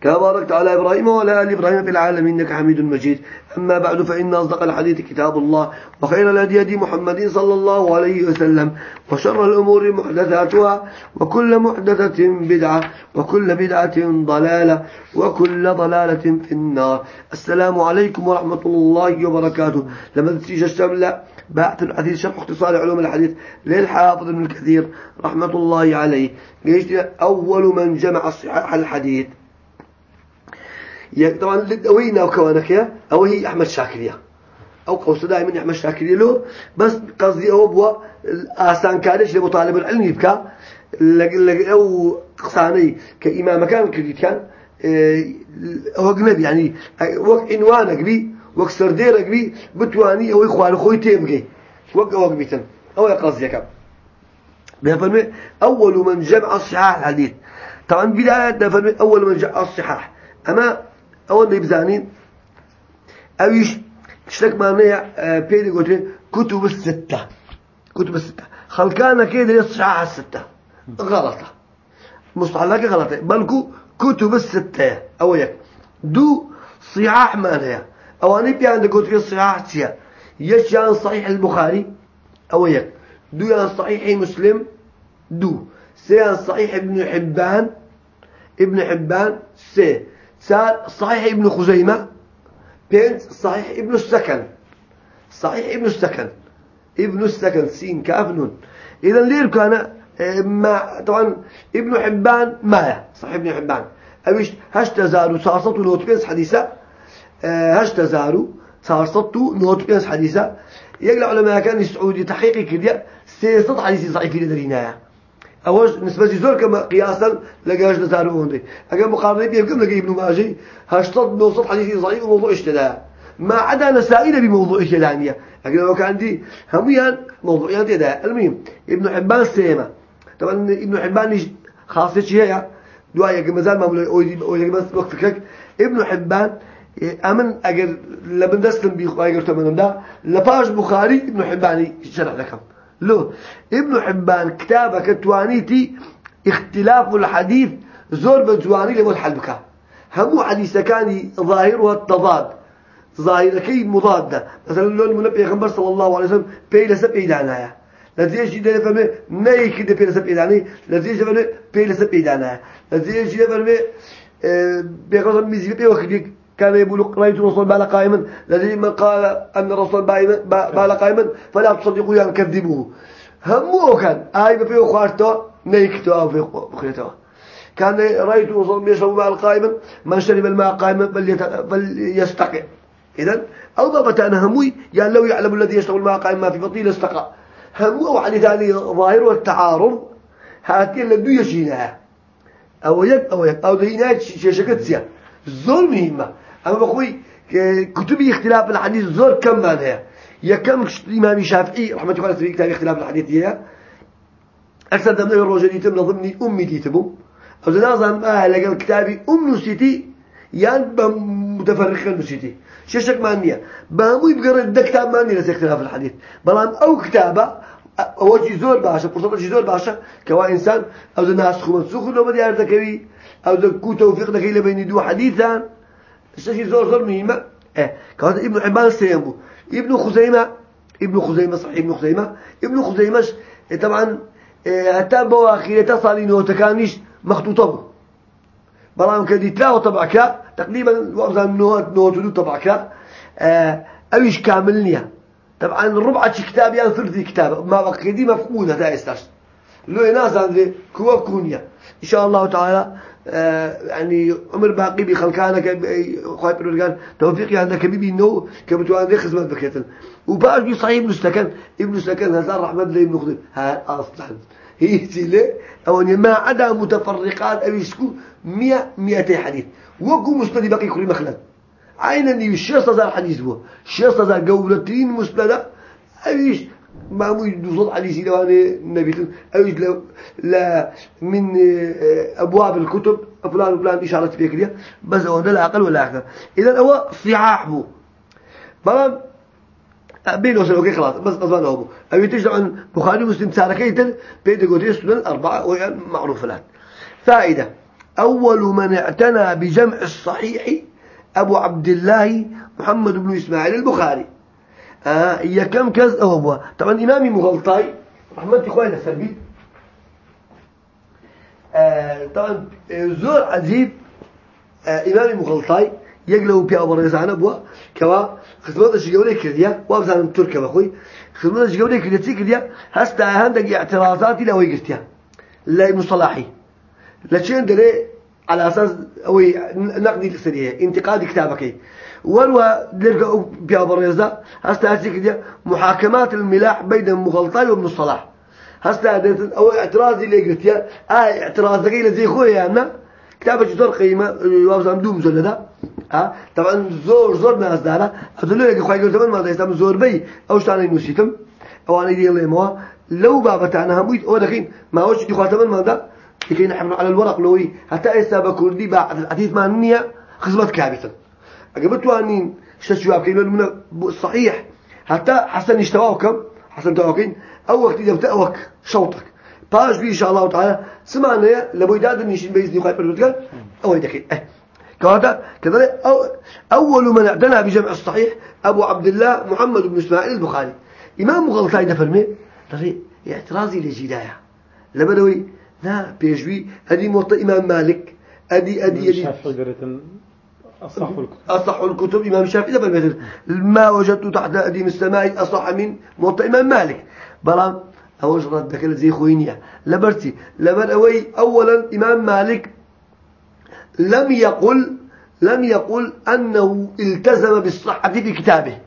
كما باركت على إبراهيم وعلى آل إبراهيم في العالمين إنك حميد مجيد. أما بعد فإن أصدق الحديث كتاب الله وخير الهدي هدي محمد صلى الله عليه وسلم وشر الأمور محدثاتها وكل محدثة بدعة وكل بدعة ضلالة وكل ضلالة في النار. السلام عليكم ورحمة الله وبركاته. لما تسيج الشملة بعث الحديث شرح اختصار علوم الحديث للحافظ ابن الكثير رحمة الله عليه. أول من جمع الصحاح الحديث. طبعا وين وكوانك يا أو هي أحمد شاكرية أو قوس دائما أحمد شاكرية له بس قصدي أو بوا آسان كارش لمطالب العلم يبكى. أو قصاني كإمام كان كريت كان هو أجنبي يعني وقت عنوانك بي وقت سرديرك بي بتواني أو إخوان خوي تيبقي وقت وقت بيتن. أو قصدي كم. بيفرمي أول من جمع الصحاح الحديث. طبعا بداية بيفرمي أول من جمع الصحاح. أما نبزانين أويش شتك معناه بيدي قلت كتب الستة كتب الستة خلقانا كده يصحح الستة غلطة مصطلحك غلطة بلكو كتب الستة أو يك دو صحاح معناه أو أنا بيان قلت الصحاح تيا يش يعني صحيح البخاري أو يك دو يعني صحيح مسلم دو سي صحيح ابن حبان ابن حبان سي صحيح ابن خزيمة. بين صحيح ابن السكن. صحيح ابن السكن. ابن السكن سين كاف نون. إذا لير كان آه، ما طبعا ابن حبان ما صحيح ابن حبان. أبيش هش تزارو صارصت نوت بيس حديثة. آه، هش تزارو صارصت نوت بيس حديثة. يقل علماء كان السعودي تحقيقي كده. سيصد حديثي ضعيف لدريناها أوش نسبة زور كما قياسا لقاش نزارو هوندي أجا مقارنة بيه كم لقى ابن ماجي هشتط نوصل حديثي ضعيف وموضوع اشتدا ما عدا نسائل بموضوع اشتدانية أجا لو كان دي هميان موضوعيان تدا المهم ابن حبان سيما. طبعا ابن حبان خاصة شيء دعاء كما زال ما مولي أوي بس وقت ابن حبان أمن أجر لبن دستن بيخواي قلت منهم ده لفاش بخاري ابن حباني شرح لكم. له ابن حبان كتابك توانيتي اختلاف الحديث زور بجواني لمن حلبك همو حديث كان ظاهرها التضاد. ظاهر كي مضادة. مثلا لون منبي غنبر صلى الله عليه وسلم بيلا سب إيدانايا لذيش يدنا فهمي ناي كده بيلا سب إيداني لذيش فهمي بيلا سب إيدانايا لذيش يدنا فهمي بيغرز ميزي بي وخديك كان يقول رأيت الرسول بال قائما الذي من قال أن الرسول بال قائما فلا تصدقوا يعني كذبوه. همه كان آي بفيه خارته نيكتو أو في خيته كان رأيت الرسول يشرب بال قائما من شرب الماء قائما فليستقع. إذن أو ضبط أنا هموي يعني لو يعلم الذي يشرب الماء قائما في بطيل استقع همو على ثاني ظاهر والتعارض هاتين لدو يشينها أو يك أو يك أو ذهينات شكتسيا زور مهمة أما بخوي كتب اختلاف الحديث زور كم معناها يا كم الإمام الشافعي رحمة الله عليه كتاب اختلاف الحديث هي أكثر دمنا الرجل يتم نظمني أمي تيتمو. أو زنازم آه لقى كتابي أم نسيتي يعني بمتفرق نسيتي. ششك مانية؟ بامو يبقى ده كتاب مانية لسي اختلاف الحديث. بلان أو كتابة أوجي زور باشا فرصة زور باشا كوا إنسان أو ذا ناس خو منسوخ لو بدي أردكوي أو ذا كو توفيق دكي لبين دو حديثا. الشيء زور زور مهمة إيه كهذا ابن حبان سيمبو ابن خزيمة ابن خزيمة صحيح ابن خزيمة ابن خزيمة طبعا حتى بواخير تصل نوتكانيش مخطوطة بلام كدي تلاو طبعك تقريبا وأبزان نوت نوت طبعك آه أويش كاملنيا طبعا ربعة كتاب يعني ثلث كتاب ما بقي دي مفقودة تا استاش لو عندي كوا كونيا إن شاء الله تعالى يعني عمر باقي بخلقانك خايب الرجال توفيقي عندك بيبي إنه كبتو عندي خدمة بكيتن. وبعد بصحيح ابن سكن ابن سكن هذا رحمة الله ابن خضر. ها أصلا. هي تيلي أو ما عدا متفرقات أو يسكو مئة مئتي حديث. وقو مسند بقي كل مخلد. عينا شيء صار حديث بو. شيء صار قولتين مسند. أيش ما مو يدوز حديث لواني النبي أيش لو لا من آه، أبواب الكتب فلان وفلان إشارة فكرية بس هو ده لا أقل ولا أكثر. إذا هو صحاح بو. بلان بين وسلوكي خلاص؟ بس قصبان هو أبي تجد عن بخاري ومسلم ساركيتن بيد قوتي السنن الأربعة وهي معروفة الآن. فائدة أول من اعتنى بجمع الصحيح أبو عبد الله محمد بن إسماعيل البخاري. آه هي كم كز أو أبوه طبعا إمامي مغلطاي. رحمة إخواني السلبي آه طبعا زور عجيب آه إمامي مغلطاي. يقلو بيا برزان أبوه كوا خدمات الشجوري كرديا. وابزان تركيا بخوي خدمات الشجوري كرديا تي كرديا؟ هستا عندك اعتراضات لا ويقرتيا لا مصطلحي لشين دري على أساس أو نقدي السرية انتقاد كتابك. وروا لرجع بيا برزا هستا هسي كرديا محاكمات الملاح بين المغلطاي وابن الصلاح هستا أو اعتراضي اللي قرتيا آه اعتراضك اللي زي خويا يعني كتابك زور قيمة. وابزان دوم زلدا ها طبعا زور زور ناس دارا أدلوا لك خواهي قلت من ما دايستم زور بي. أو شتاني نوسيتم أو أنا يدي الله لو بابتانا همويت أو دخين ما هوش دي خاتم ما لكي نحن على الورق لوي؟ حتى إسابة كردي بعد الحديث ما نية خزمت كابتا أقبت وانين شتشواب كيلو من صحيح. حتى حسن يشتواكم حسن تواكين أو وقت إذا بتأوك شوطك. باش بي إن شاء الله تعالى. سمعنا لبوي داد نيشين بيزني خايف الرجال. أو يدكين أه. كذا كذلك أو أول من اعتنى بجمع الصحيح أبو عبد الله محمد بن إسماعيل البخاري. إمام غلطاي دفرمي ترى اعتراضي لجدايا لبدوي نا بيجوي. هذه موطئ إمام مالك. أدي أدي أدي. أصح الكتب. أصح الكتب. إمام الشافعي دفرمي ما وجدت تحت أديم السماء أصح من موطئ إمام مالك. بلان أوش ردك زي خوينيا. لبرتي. لبر أوي أولا إمام مالك لم يقل لم يقل أنه التزم بالصحة في كتابه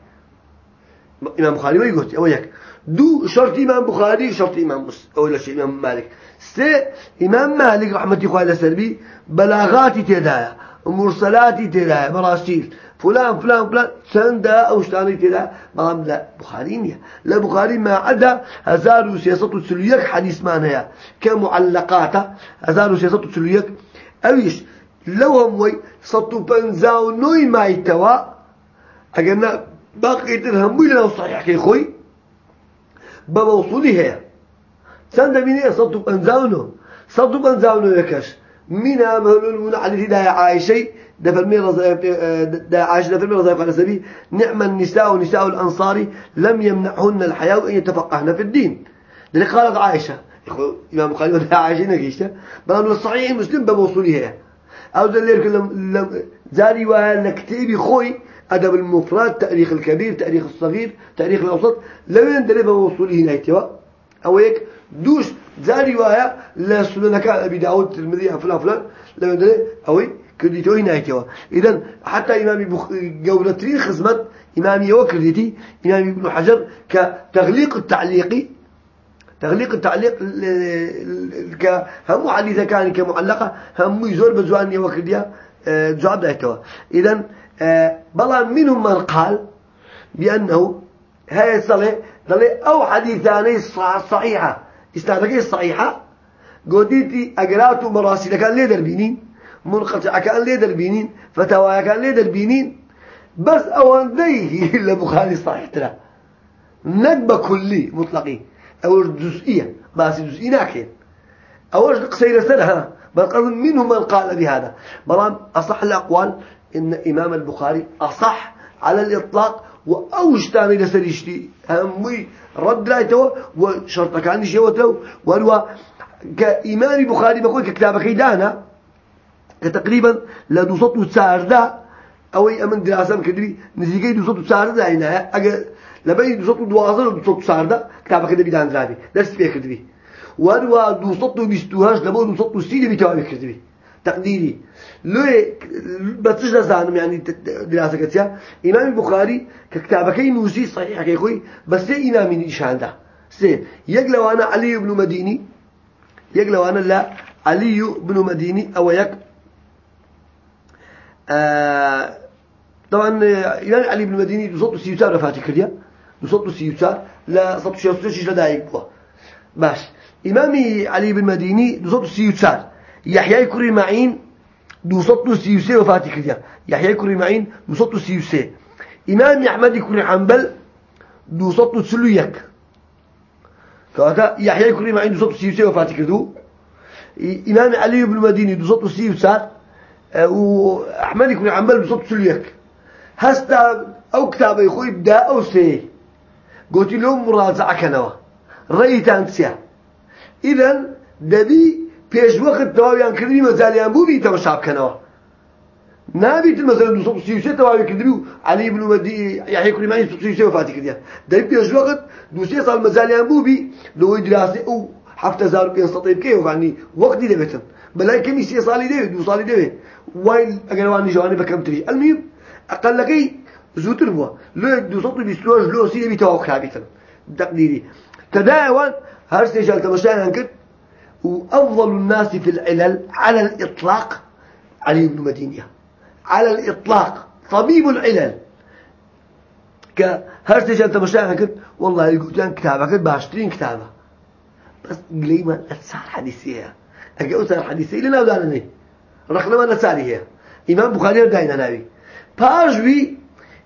إمام بخاري ما يقول. دو شرط إمام بخاري شرط إمام مس أو شيء إمام مالك سي إمام مالك رحمة الله على سلبي بلاغات تدايا مرسلات تدايا مراسيل فلان فلان فلان سندا أو شتاني تدا بلام لا بخاري لا بخاري ما عدا هزار وسياسة سلويك حديث معناها كمعلقات هزار وسياسة سلويك أويش لو هم وي سطو بنزاو نوي ما يتوا أجمع باقي درهم ولا صحيح كي خوي بموصولي هي. سند بنزاو نو سطو بنزاو نو يكش من على دا عايشي. دفر مين رضا دا دفر مين رضا على سبيل. نعم النساء ونساء الأنصار لم يمنعهن الحياة أن يتفقهن في الدين. لذلك قالت عائشة. إمام البخاري ولا عائشة نقيشته بل الصحيح مسلم بموصولي هي. أو ذلك لم زاري لكتابي خوي أدب المفرد تأريخ الكبير تأريخ الصغير تأريخ الأوسط لو يندرب وصوله هنا يتوا أو هيك دوش زاري وها لا كان أبي داود الترمذي فلان فلان لو يندرب. أو هيك كرديتو هنا يتوا إذا حتى إمام بخ... جولة خزمت إمامي وكرديتي إمام ابن حجر كتغليق التعليقي تغليق التعليق ك هم كان كمعلقة هم يزور بزوان وكرديا آه، جواب دايتوا إذا آه، بلا منهم من قال بأنه هاي الصلاة ضل أو حديثاني صحيحة. استعدقي الصحيحة قديتي أقرأت مراسل كان ليه دربينين منقطع كان ليه دربينين فتاوى كان ليه دربينين بس أوان ديه لبخاري صحيح ترى. نقبة كلي مطلقين أو جزئية. بس جزئي ناكين. أو قصير سنة بل قال منهم من قال بهذا. بلان أصح الأقوال إن إمام البخاري أصح على الإطلاق وأوش تاني لسريشتي همي رد لايتو وشرط كان شيوتو ولو كإمام البخاري بقول ككتابك دانا كتقريبا لدو صوت ساردا أو أمن دراسة كدري نزيجي دو صوت ساردا هنا. أجا لبي دو صوت دوازر دو صوت ساردا كتابك دبي دان زادي درس فيه كدري ولو دو صوت بيستوهاش لبو دو صوت سيدي بيتوابي كدري. تقديري. لو بتش لازم يعني دراسة كتيا إمام البخاري ككتابك نوسي صحيح كي خوي بس إمام إيشان ده سي يقلو أنا علي بن مديني يقلو أنا لا علي بن مديني أو يك طبعا إمام علي بن المديني دوسط سيوتار رفاتي كرديا دوسط سيوتار لا صوت شيء لا دايق بوا باش إمامي علي بن المديني دوسط سيوتار يحيى كري معين دوسط سيوسي وفاتي كرديا يحيى كري معين دوسط سيوسي. إمام أحمد كري حنبل دوسط سلويك كذا يحيى كري معين دوسط سيوسي وفاتي كردو إمام علي بن المديني دوسط سيوسار وأحمد كري حنبل دوسط سلويك هستا أو كتاب يخوي بدا أو سي. قلت لهم مراجعة كنوا. رأيتان تسيا. إذن دبي پیش وقت تواویان کردنی مزالیان بو بی تماشا بکنەوە نابیت دو صد سيوسة تواوي كدبي علي بن ما يصد سيوسة وفاتي كديا ده بيش وقت دو سي صار مزاليان بو حفت زار بين سطيب كيف يعني وقت دي لبتن بلاي كم سي صالي ده دو أجر واني جواني بكم تري المهم أقل لكي زوتر بوا لو دو صد بيسلوج لو سي بي توقع بيتن تقديري تداول هرسي جال تمشي كده وأفضل الناس في العلل على الإطلاق علي بن مدينية على الإطلاق طبيب العلل. كهرتج أنت مشاهد كنت والله يقولون كتابك باشترين كتابة. بس قلي ما أتسار حديثية. أجي أتسار حديثية لنا ودانني. رقم ما نتساري هي. إمام بخاري داينا نبي. باجوي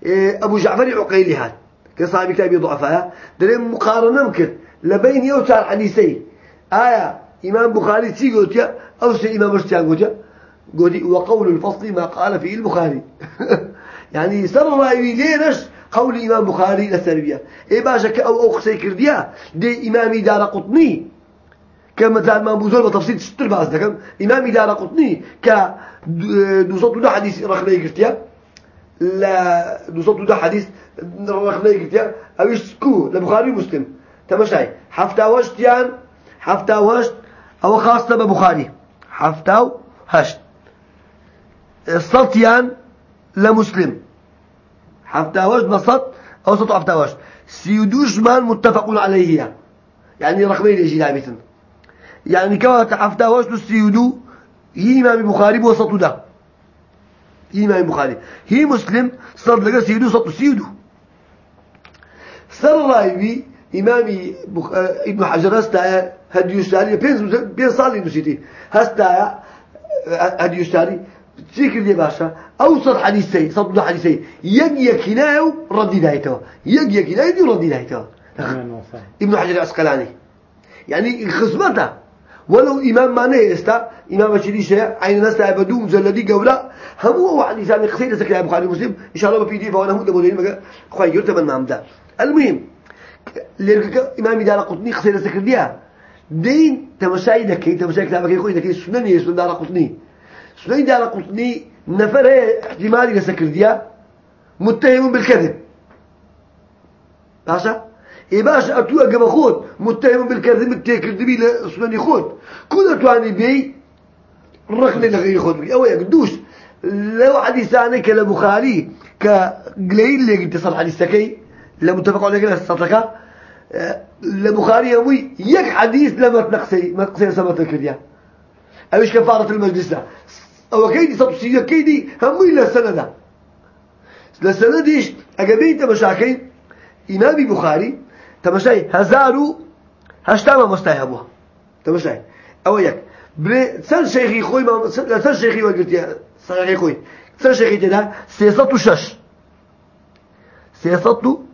إيه، أبو جعفر عقيلي هاد. كصاحب كتاب ضعفاء. دريم مقارنة ممكن. لبين يوتار حديثي. آية إمام بخاري تي قلت يا أو سي إمام اشتيان قلت يا قلت وقول الفصل ما قال فيه البخاري. يعني سر رأيي ليش قول إمام بخاري للسربية إيه باشا كأو أو خسي كرديا دي إمامي دار قطني. كما مثلا ما بوزول بتفصيل ستر بعض دكم إمامي دار قطني ك دوصوت ده حديث رخني كرتيا لا دوصوت ده حديث رخني كرتيا أويش كو؟ لبخاري مسلم تمشي حفتا وشتيان حفتا وشت. أو خاصة ببخاري حفتاو هشت سطيان لمسلم حفتاوش بسط أو سطو حفتاوش سيدوش مان متفق عليه يعني رقمين يجي لابتن يعني كما حفتاوش سيدو هي إمام البخاري بوسطو ده هي إمام البخاري هي مسلم صد سيدو سطو سيدو سر رايبي إمامي بخ... ابن حجر هستا هديو ساري بين بين صالي نسيتي. هستا هديو ساري ذكر دي باشا. أوصل حديثي صد حديثي. يج يكناو ردي دايته يج يكناو دي ردي دايته ابن حجر العسقلاني يعني خصمته. ولو إمام ما نيستا إمام شديشة عين نستا بدوم زلدي قولا. هم هو حديثان قصيدة سكر البخاري مسلم إن شاء الله بي دي فوانا هم دبولين مجا يرتب المعمدة المهم ليرك إمام دار قطني قصيدة سكر ديها دين تمشاي دكي تمشاي كتابك يقول دكي سنن يسون دار قطني سنن دار قطني نفر احتمال يسكر ديها متهم بالكذب. باشا؟ إيه باشا أتوا قبل خود متهم بالكذب متكر دبي لسنن يخود كل أتواني بي رخن لغير يخود أو يقدوش لو حديثانك كالبخاري كقليل اللي قلت صار حديثك. لمتفق عليه كده صدقة. البخاري يوي يك حديث لما تنقصي ما تنقصي سمت الكريا أوش كفارة المجلس أو كيدي سبسية كيدي هم إلا السنة للسنة ديش أجابي تمشاكي. إمامي بخاري تمشاي. هزارو هشتاما مستيهبوها تمشاي. أو يك. بلي سن شيخي خوي ما سن شيخي وقلت يا شيخي خوي. سن شيخي تدا؟ سياسة شش. سياسة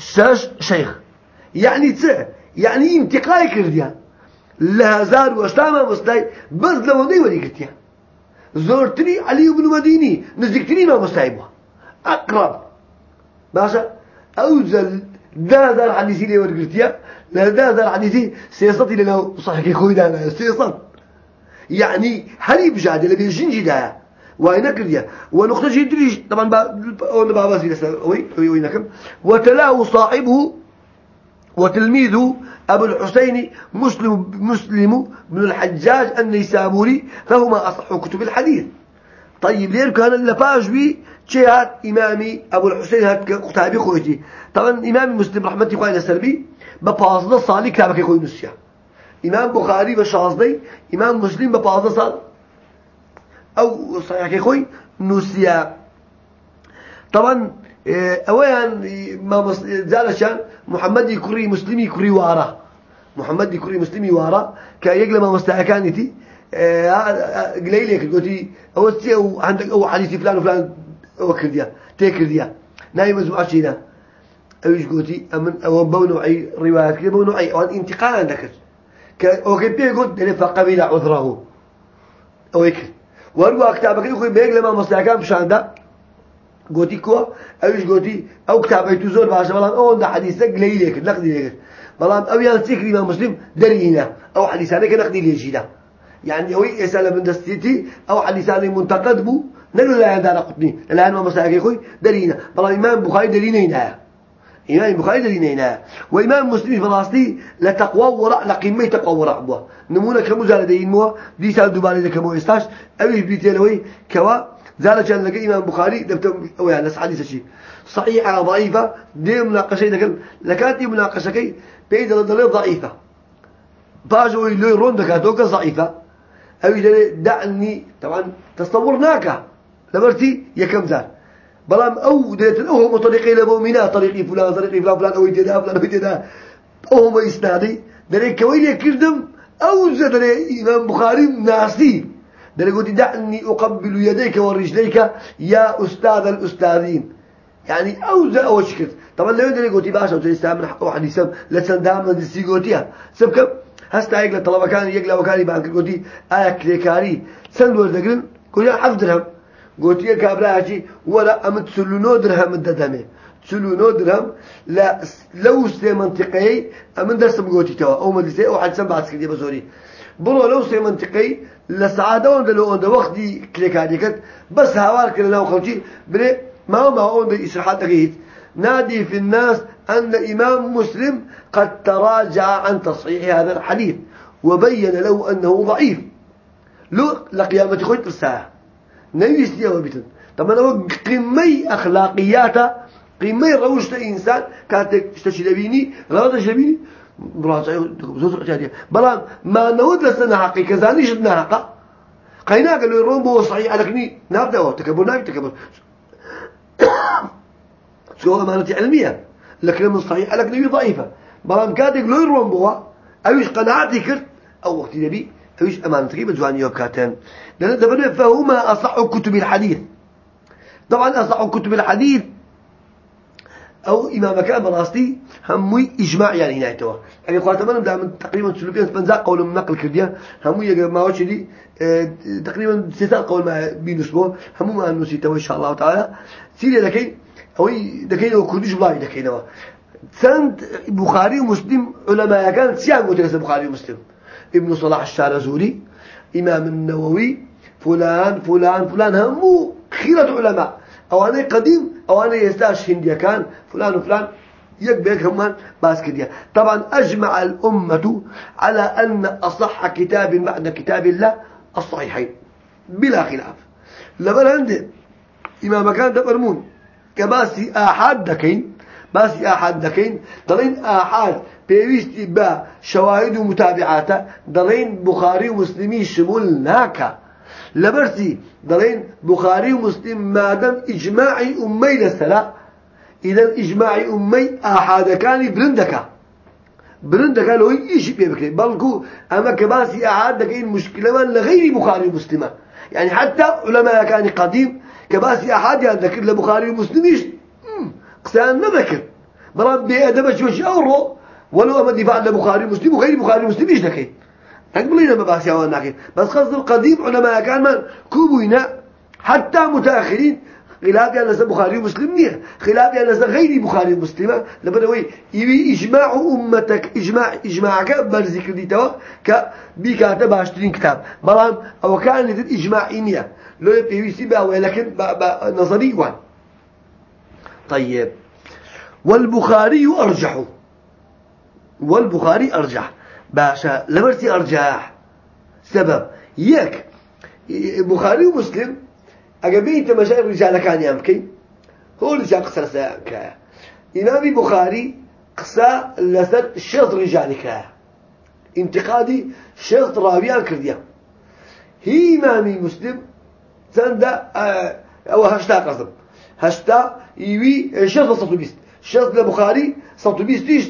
شش شيخ. يعني تسع يعني انتقاي كرديا. لهزار واشتاما مستاي بس لو ني ولي قلتيا زورتني علي بن مديني نزكتني ما مستايبها أقرب. باشا أوزل دا دار حديثي لي ورقلتيا لا دا دار حديثي سياستي لنا صحيح خوي دا سياسات يعني حريب جاد اللي بيجين جدا كرديا ونقطة جدري طبعا با بابا زي وي وي نكم وتلاه صاحبه وتلميذه أبو الحسين مسلم مسلم بن الحجاج النيسابوري فهما أصح كتب الحديث. طيب ليه كان اللفاجوي شيء إمامي أبو الحسين هات كتابي خويتي طبعا إمام مسلم رحمة الله السلبي ببازده صالي كتابك خوي نسيا. إمام بخاري بشازدي إمام مسلم ببازده صال أو صحيح خوي نوسيا طبعا آه، اوان ما زالشان محمد كري مسلمي كري وارا. محمد كري مسلمي وارا. كيجل ما مستعكانتي آه، قليلك قلتي أو أو عندك أو حديث فلان وفلان أو كرديا تكرديا. نايم مجموعه شينا اوش قلتي أمن أو بونوعي روايات كده بونوعي أو انتقال عندك. أو كنت قلت فقبل عذره. أو هيك وهو كتابك يقول بيج لما مستعكان بشاندا قوتي كوا اوش قوتي أو كتابي تزور باشا بلان أو ده حديثك ليلك نقدي ليك بلان أو يان سيكري ما مسلم؟ درينا أو حديثانك نقدي ليجينا يعني هو يسأل من دستيتي أو حديثاني منتقد بو نقول لا عندنا قطني الان ما مستعكان يقول درينا بلان امام بخاري درينا هنا إمام البخاري دلينا وإمام مسلم فلسطي لتقوى ورع لقيمة تقوى ورع بوا نمونا كمو زال دين مو دي سال دوباره كمو إستاش. أبي بيتيلوي كوا زال كان لقى إمام بخاري دبت أو يعني حديث شيء. صحيحة ضعيفة. دي مناقشة لكن لكانت دي مناقشة كي بيد الدليل ضعيفة. باجوا يلوي رون دكاتوكا ضعيفة. أبي دعني طبعا تصورناك. لبرتي يكم زال. بلام أو ديت هم طريقي لبومنا طريقي فلان طريقي فلان فلان أو يتدا فلان أو يتدا أو هم إسنادي دري كويل كردم أو زدري إمام بخاري ناسي. دري قلت دعني أقبل يديك ورجليك يا أستاذ الأستاذين. يعني أو زا أو شكت طبعا لو دري قلت باشا حق حديثا لسندام دسي قلتيها سبك هستا يقل طلبة كان يقل وكاني بانك قلتي ايا كليكاري. سند وردقرن قلت حفظ درهم. قوتيه كابراجي ولا أمد سلونو درهم الددمه سلونو درهم لا لو سي منطقي أمن درسم قوتي توا أو مدرسة أو حد سبعة سكدي بزوري برو لو سي منطقي لسعادة وند لو وند وقت دي كت بس هوار كلا لو خلتي بري ما هو ما هو وند إسرحات أكيد نادي في الناس أن إمام مسلم قد تراجع عن تصحيح هذا الحديث وبين له أنه ضعيف لو لقيامة خويت الساعة نويستي أو بيتن. طبعا هو قمي أخلاقياته قمي روشة إنسان. كانت تشلبيني غلط تشلبيني براجع زوج عادية بلا ما نود لسنا حقيقة زانيش حقا قينا قالوا يروم بو صحيح لكني نبدأ تكبر نبي تكبر. سوى أمانة علمية؟ لكن من صحيح لكن ضعيفة. بلا كاتك لو يروم بو أوش قناعتي كرت أو وقت نبي أوش أمانتك بجواني وبكاتن دبنا فهما أصح كتب الحديث طبعا أصح كتب الحديث أو إمام كان براستي هموي إجماع يعني هنا توا يعني قلت من دائما تقريبا سلوكين بنزا قول من نقل كرديا هموي ما وش دي تقريبا ستة قول ما بينسبه همو ما نسي توا إن شاء الله تعالى سيري لكن أو دكين أو كرديش بلاي دكين سند بخاري ومسلم علماء كان سيان قلت بخاري ومسلم ابن صلاح الشارزوري إمام النووي فلان فلان فلان همو خيرة علماء أو أنا قديم أو أنا يستاش هندية كان فلان وفلان يكبيك همان باس كديا طبعا أجمع الأمة على أن أصح كتاب بعد كتاب الله الصحيحين بلا خلاف. لبن عندي إمام كان دفرمون كباسي آحاد دكين باسي آحاد دكين. دلين آحاد بيويستي با شواهد ومتابعاته. دلين بخاري ومسلمي شمول ناكا. لبرسي دلين بخاري ومسلم مادام إجماعي أمي لسلا. إذا إجماعي أمي أحد كان برندك برندك لو إيش بيبكري بلكو أما كباسي أحد كاين مشكلة من لغير بخاري ومسلمة. يعني حتى علماء كان قديم كباسي أحد يذكر لبخاري ومسلم قسان ما ذكر. بلان بأدب شوش أورو ولو أما دفاع لبخاري ومسلم وغير بخاري ومسلم إيش ذكر؟ تقبلين ما بحث يا ناكين بس قصد القديم علماء كان من؟ كوبوينا. حتى متأخرين. خلاف يعني ناس بخاري ومسلم نية. خلاف يعني ناس غير بخاري ومسلمة. لبنوي يبي إجماع أمتك. إجماع إجماعك. برزك دي توا. كبيكاته باشترين كتاب. بلان أو كانت الإجماع إنيا لو يبي يسيبها ولكن نظري وان. طيب. والبخاري أرجح. والبخاري أرجح. باشا لبرتي أرجاح سبب. يك. بخاري ومسلم. أجابيت مشايخ رجال كان يمكن هو رجال قصر ساكا إمامي بخاري قصة لسر شرط رجالك. انتقادي شرط رابيان كرديا هي إمامي مسلم. سند أو هشتا قصد هشتا يوي شخص صوت بيست شخص لبخاري صوت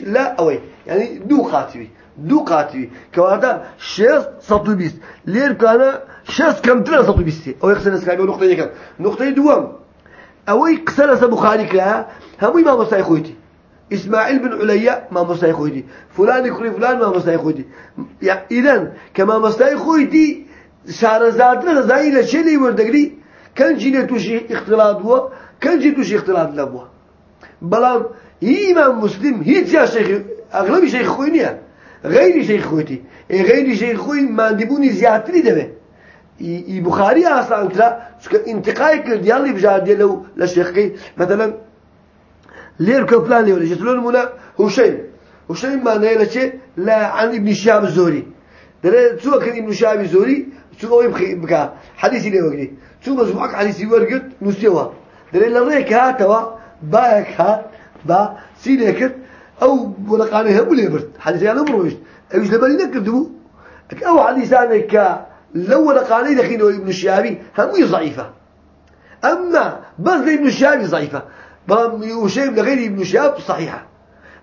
لا أوي يعني دو قاتوي دو قاتوي كواتا شخص صوت بيست لير كان شخص كم ترى صوت بيستي أو يخسر نقطة يكم نقطة دوام أوي قسلس بخاري كلا هم مستعي خويتي إسماعيل بن عليا ما مستعي خويتي فلان يخري فلان ما مستعي خويتي يعني إذن كما مستعي خويتي شارەزادرە زایی لە چێ لی وەردەگری کەنجی لێ تووشی اختلاط بووە کەنجی تووشی اختلاط بووە بەڵام هیمان مسلم هیچ یا ئەغلبی شەیخ خۆی نییە غیری شەیخ خۆیتی غیری شەیخ خۆی مادیبوونی زیاتری دەبێت بخاري أصلا ترى انتقاي كرد يالي بجاردي لو لشيخي مثلا لير كفلان ليو لجتلون منا هشيم هشيم ما شيء لا عن ابن شهاب الزهري دري سوى كان ابن شهاب الزهري سوى يبخي بكا حديثي لي وقتي. سوى مزبوعك حديثي ورقت نسيوا. دري لريك هاتوا بايك هات با سينيكت أو ولقاني هم ليبرت. حديثي أنا مرويش أيش لبالي نكردبو أو حديثانك لو ولقاني دخينه ابن الشهابي هم ضعيفة. أما بس ابن الشهابي ضعيفة. وشيء لغير ابن الشهاب صحيحة.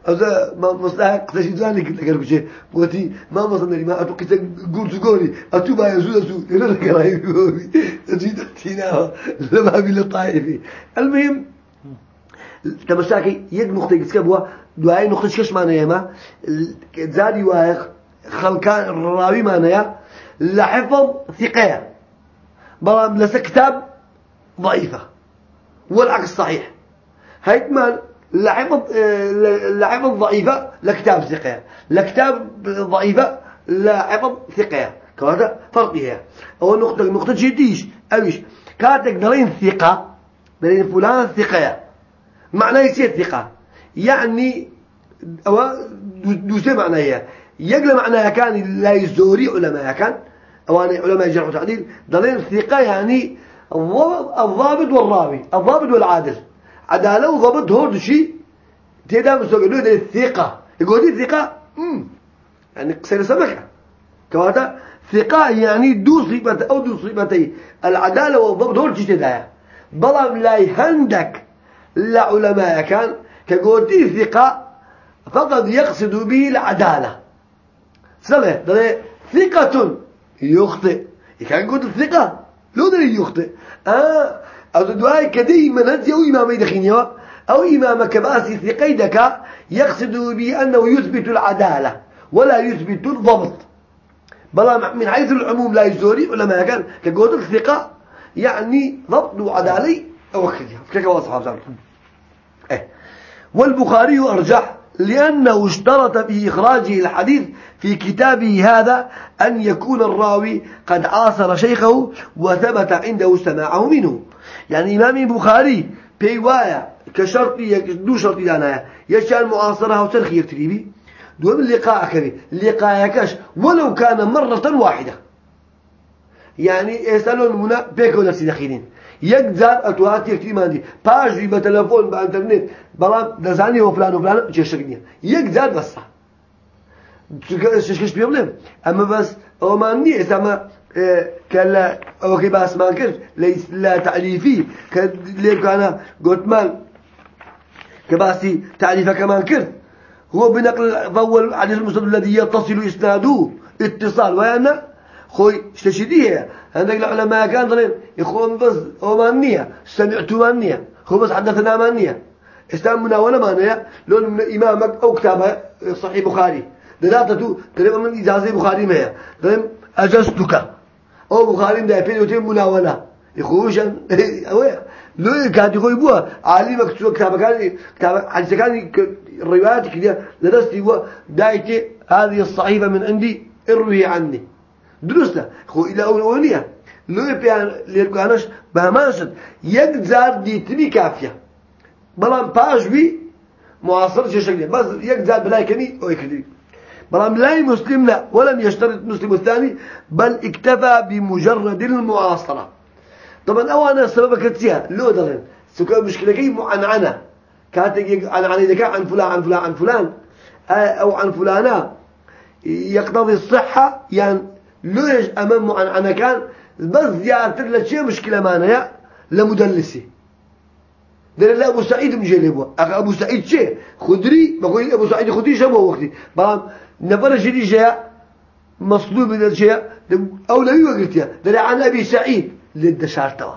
هذا ما مصلحة قتشي ذلك لكن بشيء قلتي ما مصلنا ما أتو قلت قلت قولي أتو با يزود أتو إلا لك رأي. قولي تجيد تينا لما بي لطائفي المهم تمساكي يك نقطة كسكبوا دعاي نقطة كش معنا يما زادي وايق خلقان الراوي معنا لحفظ ثقة. بلام لس كتاب ضعيفة. والعكس صحيح. هيتمان لحفظ لحفظ ضعيفة لكتاب ثقة. لكتاب ضعيفة لحفظ ثقة. كذا فرق بها. أو نقطة نقطة جديش أويش؟ كاتك دلين ثقة دلين فلان ثقة. معناه يصير ثقة يعني أو دوسة معناه يقل معناه كان لا يزوري علماء كان. أو أنا علماء جرح وتعديل. دلين ثقة يعني الضابط والراوي الضابط والعادل. عدالة وضبط هو شيء تيدا مستقلوا ده الثقة يقول دي امم يعني قصير سمكة. كواتا ثقة يعني دو صيبة أو دو صيبتي العدالة والضبط شيء تدا بلام لا يهندك لعلماء كان. كقول دي ثقة فقد يقصد به العدالة. سمع؟ ده ثقة يخطئ. كان يقول الثقة لو ده يخطئ. آه أو دعاء كدي من أنت أو إمام دخينيا أو إمام كباسي ثقيدك يقصد به أنه يثبت العدالة ولا يثبت الضبط. بلا من حيث العموم لا يزوري ولا ما كان كقول الثقة يعني ضبط وعدالي أو كذا. كيف وصف إيه. والبخاري أرجح لأنه اشترط في إخراجه الحديث في كتابه هذا أن يكون الراوي قد عاصر شيخه وثبت عنده سماعه منه. يعني إمام البخاري بيوايا كشرطي دو شرطي دانا يشأن معاصرها وترخي يكتريبي دوم اللقاء كبي اللقاء كش ولو كان مرة واحدة. يعني يسألون منا بيكو نفسي دخيلين يجزار أتوات يكتري ماندي باجي بتلفون بإنترنت. بلان دزاني وفلان وفلان جيشرقني يجزار بس. شش بيقولم أما بس أماني إسمع كلا أو كي باس ما كر ليس لا تعريفي كلي كان قلت كباسي تعريفه كمان كر هو بنقل فول عن المسند الذي يتصل إسناده اتصال. وأنا خوي اشتشديه عندك العلماء كان ضلين يخون بس هو مانية سمعتوا مانية هو بس حدثنا مانية استام مناولة مانية لون من إمامك أو كتابه صحيح بخاري. دلالته تقريبا من إجازة بخاري ما هي. أجزتك. أو بخاري ده پێ وتێ مناوەە خۆشن لۆ کاتی خۆی بووە عالی بە کتووە کتابەکانی حدیثەکانی ڕێواتی کردە لەدەستی بووە دایتێ هذه الصحيفة من عندي اروي عني. درسته خو إلى أولونية لو بيان ليركانش بهمانشت زار ديتني كافية. بلان باش بي معاصر شكل بس زار بلاي كني أو يكدي بلام لا مسلم لا ولم يشترط مسلم الثاني بل اكتفى بمجرد المعاصرة طبعا أنا سبب كتيا لو دلن سكان مشكلة كي معنعنة كانت عن عن إذا عن فلان عن فلان عن فلان. أو عن فلانة يقتضي الصحة. يعني ليش أمام معنعنة كان بس زيادة لشيء مشكلة ما نيا؟ لمدلسي. در لا أبو سعيد مجلبه أبو سعيد شيء خدري؟ بقول أبو سعيد خدري شبه وقتي؟ بام نفر شدي شيء. مصلوب من الشيء. أو لا يوقتها در عن أبي سعيد. للدشارتوا.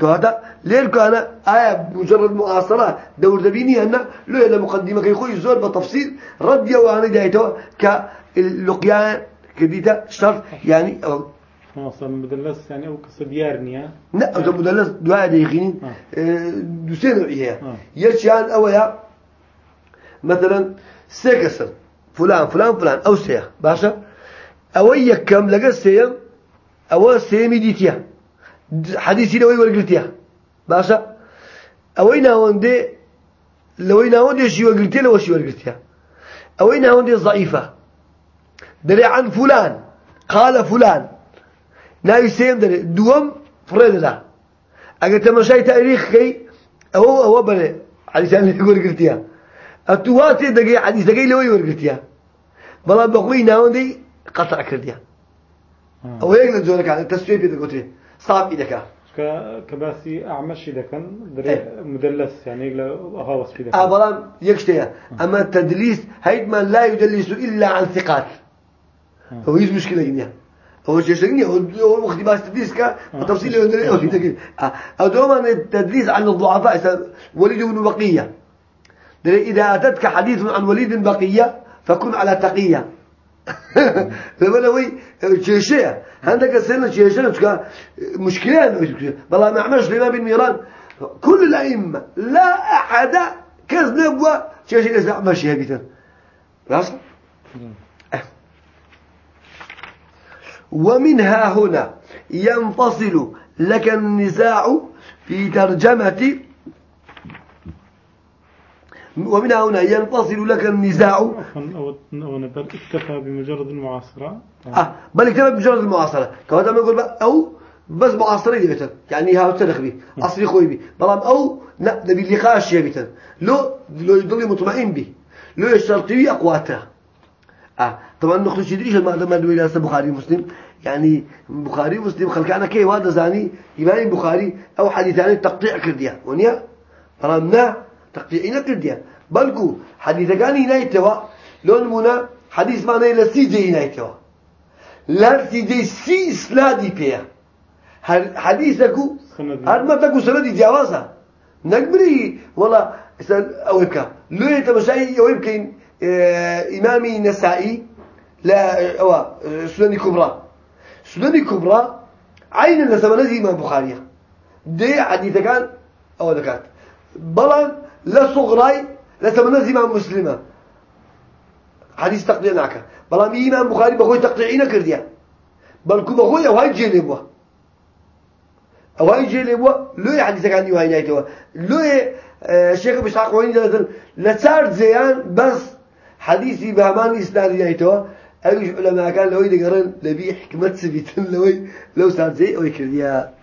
كهذا ليه كان آية مجرد معاصرة دور دبيني أن له إلى مقدمة كي يخوي زور بتفصيل رد يواني دايته كاللقيان كديتا شرط يعني أو مثلا مدلس يعني أو كسبيارنيا لا أو مدلس دعاء ديخين آه. دوسين نوعيها آه. يشان أو يا مثلا سيكسر فلان فلان فلان أو سيا باشا؟ أو يكم لقى سيم أو سيمي ديتيا حديثي لوي ورقلتيا باشا؟ أوين هوندي لوين هوندي شي ورقلتيا لو شي ورقلتيا أوين هوندي ضعيفة. دري عن فلان قال فلان. ناوي سيم دري دوم فريد لا. هو هو بني حديث اللي يقول قلتيها التواتي دقي حديث دقي لوي ورقلتيا بلا بقوي ناوندي قطع كرديا آه. أو هيك نزولك على التسوية بيدك صعب إيدك. كباسي أعمش إذا كان إيه. مدلس يعني يقول هاوس في ذلك أبلا يكشتيا أما التدليس هيد من لا يدلس إلا عن ثقات. آه. هو يز مشكلة جنيا هو شيء جنيا هو وقت باس تدليس كا آه. تفصيل أو في أو دوما التدليس عن الضعفاء وليد بن بقية. إذا أتتك حديث عن وليد بقية فكن على تقية. لبلوي تشيشة عندك السنة تشيشة تشكا مشكلة بلا ما عملش لما بين ميران كل الأئمة لا أحد نبوة تشيشة لسه ماشي هبيتا خلاص ومنها هنا ينفصل لك النزاع في ترجمة ومن هنا ينفصل لك النزاع. أو بل اكتفى بمجرد المعاصرة. آه بل اكتفى بمجرد المعاصرة. كما ما يقول أو بس معاصرة يبتن يعني ها تدخل أصلي خوي بي. بلام أو لا نبي اللقاء الشيء بيتن لو لو يضل مطمئن به لو الشرطي أقواته. آه طبعا نقطة شديدة ما دام دوي لسه بخاري مسلم يعني بخاري مسلم خلق أنا كي هذا زاني إمام بخاري أو حديثاني تقطيع كرديا ونيا؟ رمنا تقطيعي نكرديا بلكو حديث كان ينايتوا لون منا حديث معناه لسي جي ينايتوا لا سي سلادي بيا حديثكو هاد ما تكو سندي جوازها نقبري والله أويبكا لو يتمشي أويبكين آه إمامي نسائي لا أو سنن كبرى سنن كبرى عين لسما نزي إمام بخاري دي حديث كان أو ذكات بلان لا صغراي لا تمنى إمام مسلمة حديث تقطيع ناكا بلا إمام بخاري بخوي تقطيعين كرديا. بل كو بخوي أو هاي جيلبوا أو هاي جيلبوا لو حديثك عندي وهاي نايتوا. لو الشيخ بشاق وين جلسل لتار زيان بس حديثي بهمان إسناد نايتوا. أيش علماء كان لو يدقرن لبي حكمة سبيتن لو لو صار زي أو يكرديا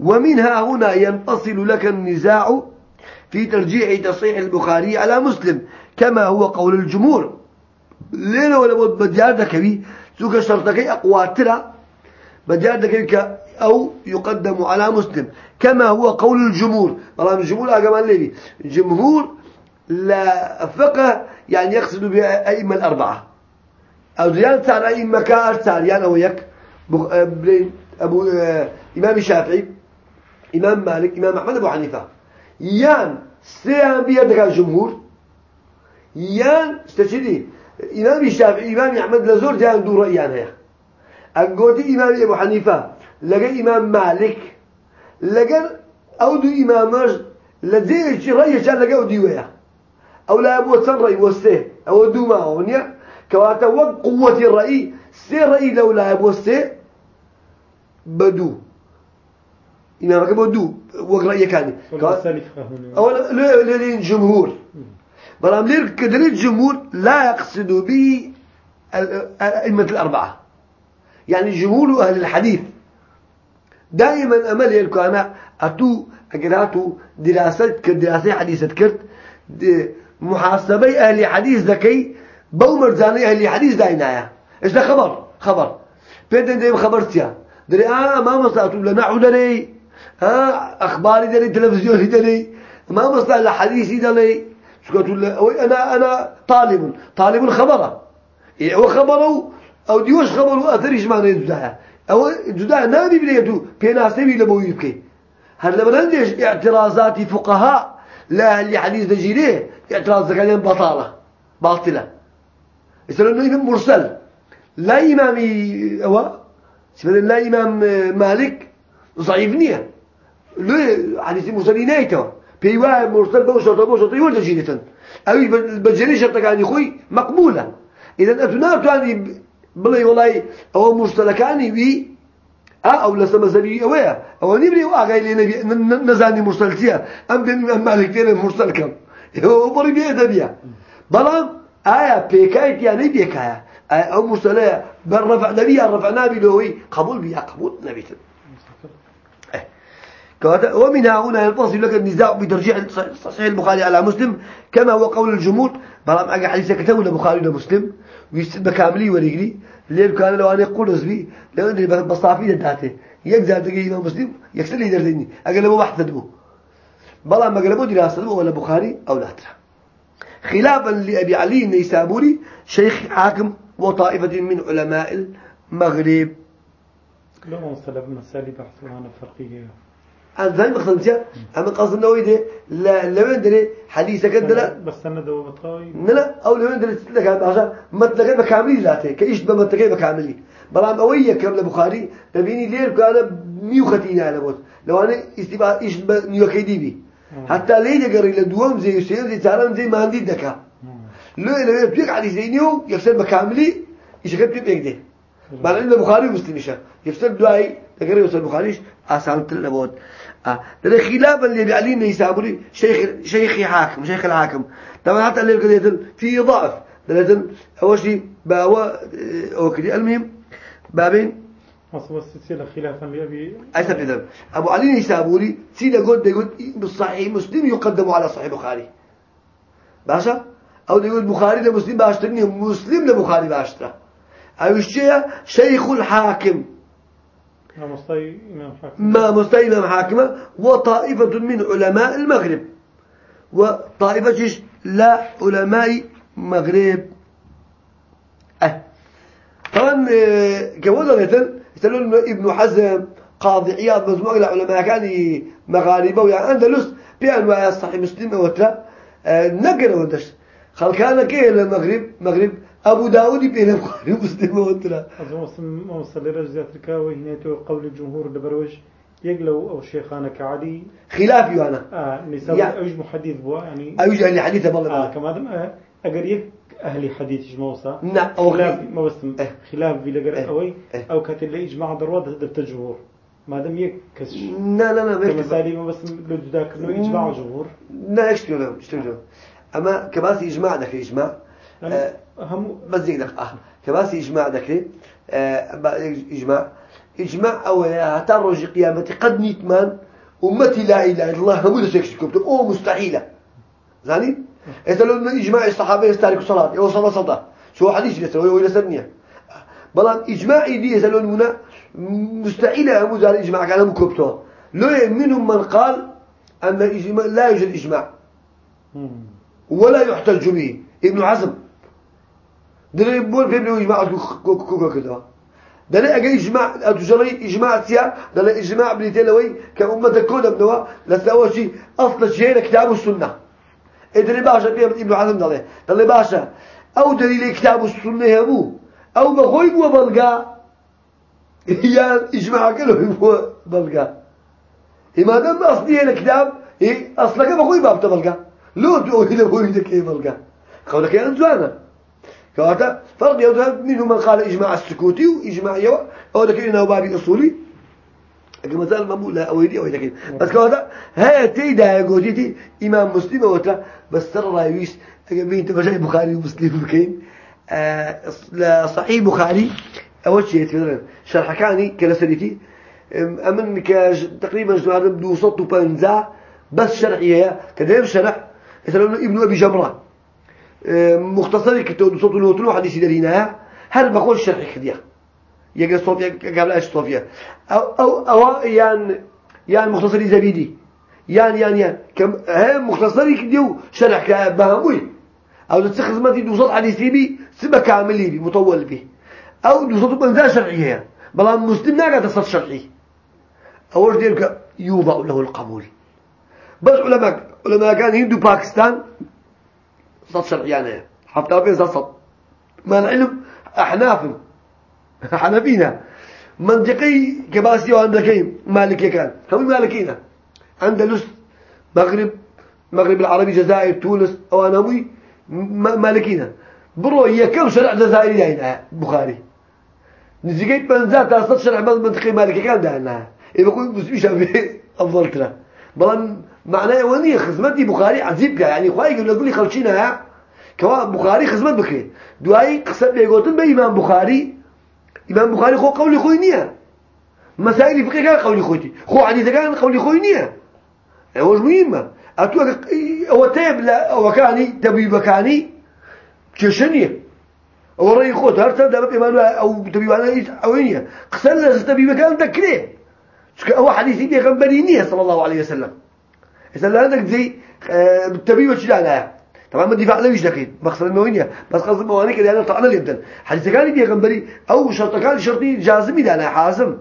ومنها هنا ينفصل لك النزاع في ترجيح تصحيح البخاري على مسلم كما هو قول الجمهور. لين ولا بود بديار دكبي سوك شرطك بديار دكبي أو يقدم على مسلم كما هو قول الجمهور. طبعا الجمهور أجمع لي الجمهور لا فقه يعني يقصد بأئمة الأربعة. أو زيادة تار أئمة كار تار يعني أو يك أبو آه، إمام الشافعي إمام مالك إمام أحمد أبو حنيفة. يان سيان بيدك الجمهور يان استشدي إمام الشافعي إمام أحمد لزور جان دور رأيان هيا أقولي إمام أبو حنيفة لقى إمام مالك لقى أودو إمامش لديه رأي كان لقى أودي ويا أو لا أبو سن رأي وسته أو دو ما هونيا كواتا وق قوة الرأي سي رأي لولا أبو سته بدو إمامك بدو وقت رأيك كان. أولا للجمهور برام لير كدليل الجمهور لا يقصد به أئمة الأربعة. يعني جمهور أهل الحديث. دائما أمل يلكو أنا أتو أقراتو دراسة كدراسة حديثة كرت محاسبة أهل حديث ذكي بومر زاني أهل حديث داينايا إيش ده خبر؟ خبر. بيدن دايم خبرتيا دري آه ما مسأتو لنعو دري ها أخباري دلي تلفزيوني دلي ما مصلح لحديثي دلي. شكوت أنا أنا طالب طالب خبره إيه هو خبره أو ديوش خبره أثريش معنى جداء أو جداء نادي بليتو بيناسبي لبو يبكي. هل لما عنديش اعتراضات فقهاء لا اللي حديث دجيليه اعتراض كان بطالة باطلة. يسألون إمام مرسل. لا إمام أو لا إمام مالك ضعيف نية. له حديث مرسلين نايته بيوا مرسل بوشرط بوشرط يولد جيلة أو بجري شرطك عن خوي مقبولة. إذا أتنار تاني بلي والله أو مرسل كأني بي أو لسه مزبي أويا. أو نبري واقع اللي نبي نزاني مرسلتيا أم بين أم مالك تين مرسل كم. هو بري بيه دبيا بلام آية بيكايت يعني بيكايا. أو مرسلة رفع نبي رفع نبي لهوي. قبول بيها قبول نبي ومن هنا ينفصل لك النزاع بترجيح صحيح البخاري على مسلم كما هو قول الجمهور بلام أجا حديث كتبه لبخاري لمسلم ويستبه كاملي ورجلي ليه؟ كان لو أنا أقول رزبي لو أدري بصافي داته يجزا تجي إمام مسلم يكسر لي درزني أقلبه بحث دبو بلام أقلبه دراسة ولا بخاري أو لا ترى خلافا لأبي علي النيسابوري شيخ حاكم وطائفة من علماء المغرب. لو انصلب مسالي بحثوا عن فرقية أنا زين بخصنتيا أما قصد إنه يده لا لو يندري حديثة كده بس أنا دو بطاي لا أو لو يندري تلقى عشان ما تلقى بكاملي ذاته كإيش بما تلقى بكاملي. بلام أوية كم لبخاري تبيني لير كان ميو ختين على بوت. لو أنا استباع إيش بنيو كيدي بي. حتى ليه جري لدوام زي سير زي تعلم زي ما عندي دكا. لو لو يبيك على زينيو يفسر بكاملي إيش كتب بيك ده إن البخاري مسلم إيش. يفسر دعاء تقرأ يوصل البخاري آسان تلبوت آه ده خلافا اللي بيعلينا يسابري شيخ شيخ حاكم شيخ الحاكم. طبعا حتى اللي قضية في ضعف. لازم أول شيء بقى أو كذي المهم بابين. أصل السلسلة خلافا لأبي أبو علي النيسابوري سيدا قد يقول بالصحيح مسلم يقدم على صحيح بخاري. باشا؟ أو يقول بخاري لمسلم باشترني مسلم لبخاري باشترة. أو الشيء شيخ الحاكم. ما مستوي إمام حاكمة وطائفة من علماء المغرب. وطائفة لا علماء مغرب. أه. طبعا كما مثلا يسألون ابن حزم قاضي عياض مجموعة العلماء كان مغاربة ويعني أندلس بأنواع صحيح مسلم وترى نقر ودش خل كان كيه المغرب مغرب أبو داود بين بخاري مسلم وترى أظن مسلم موصل لرجل تركاوي هنا تو قول الجمهور دبروج يقلو أو شيخانا كعلي خلافي أنا آه نساء يعني- أوج محدث بوا يعني أيوج أهل حديثة بالله آه كما دم آه أجر يك أهل حديث جموسا نعم أو خلاف ما بس إيه. خلاف في لقر إيه. أوي إيه. أو كاتل إجماع دروات دبت الجمهور ما دام يك كسش لا لا لا. كمثالي ما بس لذاك إنه إجماع الجمهور لا اشتري لهم اشتري لهم أما كباسي إجماع ذكر إجماع يعني آه، هم زي ذاك آه. كباسي إجماع ذكر آه إجماع. إجماع أو حتى رجع قيامتي قد نيتمان. أمتي لا إله إلا الله هم يسكش كتب أو مستحيلة. زاني؟ إذا لو إجماع الصحابة يستارك الصلاة. يوصل صلاة شو حديث يسوي ولا سنية بلان إجماعي دي إذا لو مستحيلة. هم زال إجماع كلام كبته لو منهم من قال أن إجماع لا يوجد إجماع. ولا يحتج به. ابن حزم ده يقول في ابن إجماع كوكا كده. ده لا أجي إجماع أتجري إجماع سيا ده لا إجماع بنتلوي كأمة كون أبنوا لسه شيء أصل شيء كتاب السنة. إدري باشا في ابن حزم ده اللي باشا أو دليل كتاب السنة يا أبو أو ما خوي بو بلقى هي إجماع كله هو بلقى إما دام أصلي الكتاب إيه أصلك ما خوي باب تبلقى لو تقول إذا هو يدك إيه بلقى قولك يا أنزوانا كواتا فرق يوجد منهم من قال إجماع السكوتي وإجماع يوا أو ذلك إنه بابي أصولي. لكن مثال ما بقول لا أويدي أو ذلك بس كواتا هاي تيدا يقولتي إمام مسلم وترى بس ترى رايويس بين تبجاي بخاري ومسلم بكين. آه لا صحيح بخاري. أول شيء مثلا شرح كاني كلاسريتي أمن كاج تقريبا صوت وبنزا بس شرحية كذا شرح. مثلا ابن أبي مختصر كتاب صوت الوتر حديث دلينا هل بقول شرح خديا يقرأ صوفيا قبل إيش صوفيا أو أو أو يعني يعني مختصري زبيدي يعني يعني يعني كم هم مختصري كديو شرح بهموي أو تخدمتي دوصل حديثي بي سبا كامل بي مطول به أو دوصل بنزا شرعية بلا مسلم ناقة تصد شرعي أول ديرك يوضع له القبول. بس علماء علماء كان هندو باكستان صد شرعي يعني حتى في صد ما العلم؟ أحناف. حنفينا. منطقي كباسي وعندكين مالكي كان. هم مالكينا أندلس مغرب مغرب العربي جزائر تونس أو أنامي مالكينا برو هي كم شرع جزائري هنا بخاري. نزيجيت بنزات أصلا شرع منطقي مالكي كان إيه بقول مسلم شافعي أفضل ترى بەڵام معنای ئەوە نییە خزمەتی بخاری عزیب بکە ینی خی لە گولی خەڵچینە کەوا بخاری خزمەت بکرێت. دوایی قسە پێگوتن بە ئیمان بخاری. ئیمان بخاری خۆ قولی خۆی نییە. مەسایلی فقەکان قولی خۆتی خۆ عادیەکان قولی خۆی نییە. ئەوەش مهمە. ئەتو ئەوە تێب لە ئەوەکانی دەبیبەکانی کێشە نییە. ئەوە ڕێی خۆت هەرتە دەبێت ئێمان ئەو دەبیوانە هیچ ئەوەی نییە. قسە لە دەبیبەکان دەکرێت. هو حديث بيغنبري نية صلى الله عليه وسلم. إذا لا عندك زي بالتبي وش لا طبعا ما دفاع ليش دقيق مقصد الموينية بس قصد الموانيك اللي أنا طعنا جدا حديث كان بيغنبري أو شرط كان شرطي جازمي ده أنا حازم.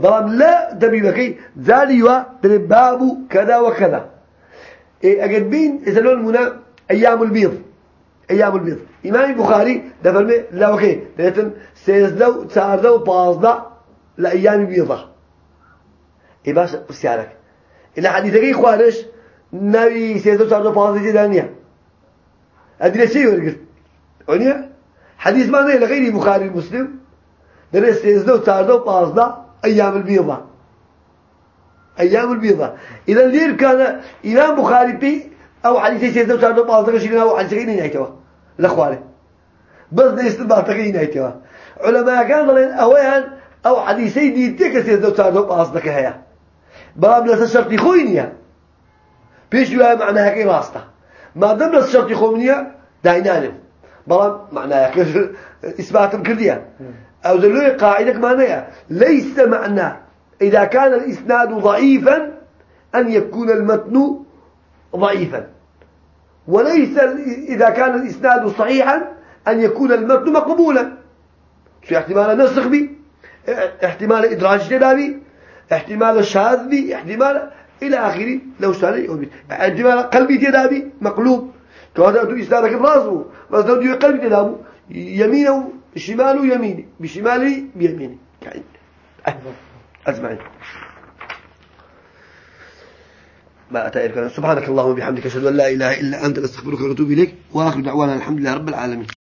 ضرب لا دبيبكي ذالي باب كذا وكذا. إيه أجد بين إذا لون منا أيام البيض. أيام البيض. إمام البخاري دفرمي لا وكي. لكن سيزدو تاردو بازدا لأيام البيضة إيه باش بسيارك إلا حديثك خوارش ناوي سيزدو تاردو بازدا جدانية أدري شيء ورقت عنيا حديث ما نيل غير البخاري المسلم درس سيزدو تاردو بازدا أيام البيضة أيام البيضة إذا لير كان إمام بخاري بي أو حديثي سيدنا وتعالى بعض شيء أو حديثي نهايته الأخواري بس ده استنباط نهايته علماء كان ضلين أوان أو حديثي ديتك سيدنا وتعالى بعض هيا بلام لسه شرطي خوينيا بيش يوها معناها كي راسته ما دام لسه شرطي خوينيا داينانم بلام معناها إثباتم كرديا أو ذلوي قاعدة معناها ليس معنى إذا كان الإسناد ضعيفا أن يكون المتن ضعيفا وليس إذا كان الإسناد صحيحا أن يكون المتن مقبولا. شو احتمال نسخ بي احتمال إدراج تدابي احتمال الشاذ بي احتمال إلى آخره لو سأل احتمال قلبي تدابي مقلوب. كهذا أنتو إسنادك الرازو. بس لو قلبي تدابو يمينه بشماله يميني بشمالي بيميني. يعني أجمعين. ما أتى سبحانك اللهم وبحمدك أشهد أن لا إله إلا أنت نستغفرك ونتوب إليك. وآخر دعوانا الحمد لله رب العالمين.